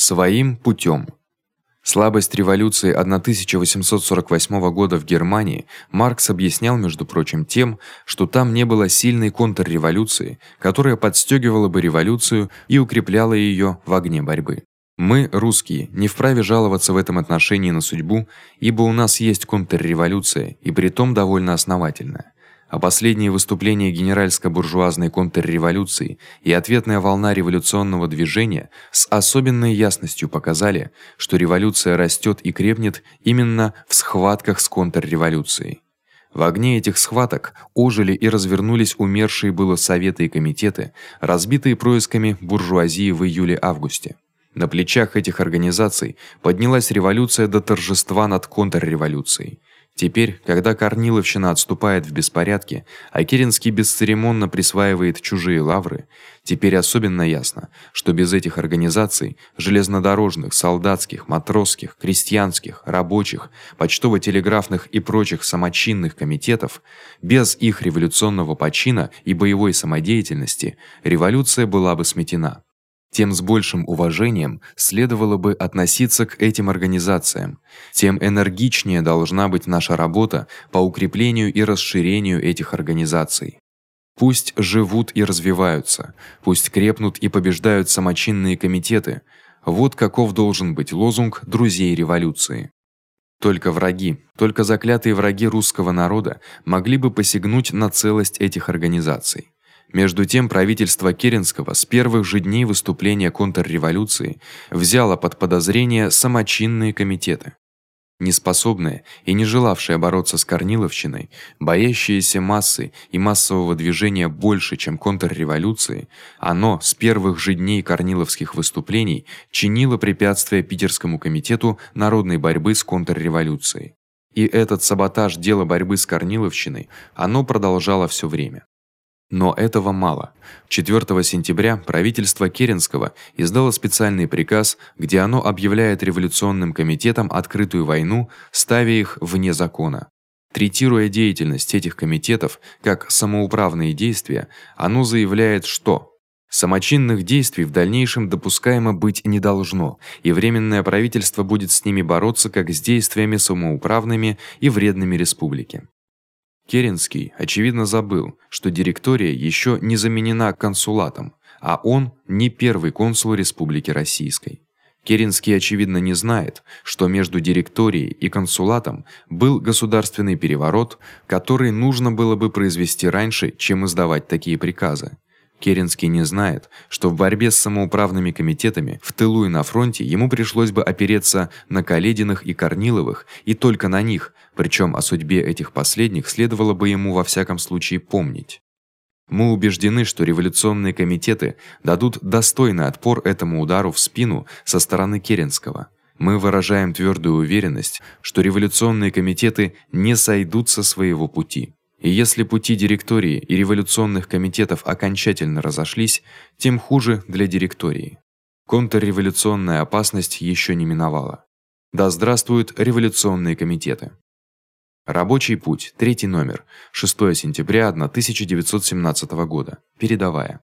Своим путём. Слабость революции 1848 года в Германии Маркс объяснял, между прочим, тем, что там не было сильной контрреволюции, которая подстёгивала бы революцию и укрепляла её в огне борьбы. Мы, русские, не вправе жаловаться в этом отношении на судьбу, ибо у нас есть контрреволюция, и притом довольно основательная а последние выступления генеральско-буржуазной контрреволюции и ответная волна революционного движения с особенной ясностью показали, что революция растёт и крепнет именно в схватках с контрреволюцией. В огне этих схваток ожили и развернулись умершие было советы и комитеты, разбитые происками буржуазии в июле-августе. На плечах этих организаций поднялась революция до торжества над контрреволюцией. Теперь, когда Корниловщина отступает в беспорядке, а Керенский бесцеремонно присваивает чужие лавры, теперь особенно ясно, что без этих организаций железнодорожных, солдатских, матросских, крестьянских, рабочих, почтово-телеграфных и прочих самочинных комитетов, без их революционного почина и боевой самодеятельности революция была бы сметена тем с большим уважением следовало бы относиться к этим организациям, тем энергичнее должна быть наша работа по укреплению и расширению этих организаций. Пусть живут и развиваются, пусть крепнут и побеждают самочинные комитеты. Вот каков должен быть лозунг друзей революции. Только враги, только заклятые враги русского народа могли бы посягнуть на целость этих организаций. Между тем правительство Керенского с первых же дней выступления контрреволюции взяло под подозрение самочинные комитеты. Неспособные и не желавшие бороться с Корниловщиной, боящиеся массы и массового движения больше, чем контрреволюции, оно с первых же дней корниловских выступлений чинило препятствия Питерскому комитету народной борьбы с контрреволюцией. И этот саботаж дела борьбы с Корниловщиной оно продолжало всё время. Но этого мало. 4 сентября правительство Керенского издало специальный приказ, где оно объявляет революционным комитетам открытую войну, ставя их вне закона. Третируя деятельность этих комитетов как самоуправные действия, оно заявляет, что самочинных действий в дальнейшем допускаемо быть не должно, и временное правительство будет с ними бороться как с действиями самоуправными и вредными республике. Керенский очевидно забыл, что директория ещё не заменена консулатом, а он не первый консул Республики Российской. Керенский очевидно не знает, что между директорией и консулатом был государственный переворот, который нужно было бы произвести раньше, чем издавать такие приказы. Керенский не знает, что в борьбе с самоуправными комитетами в тылу и на фронте ему пришлось бы опереться на Калединых и Корниловых, и только на них, причём о судьбе этих последних следовало бы ему во всяком случае помнить. Мы убеждены, что революционные комитеты дадут достойный отпор этому удару в спину со стороны Керенского. Мы выражаем твёрдую уверенность, что революционные комитеты не сойдут со своего пути. И если пути директории и революционных комитетов окончательно разошлись, тем хуже для директории. Контрреволюционная опасность ещё не миновала. Да здравствуют революционные комитеты. Рабочий путь, третий номер, 6 сентября 1917 года. Передавая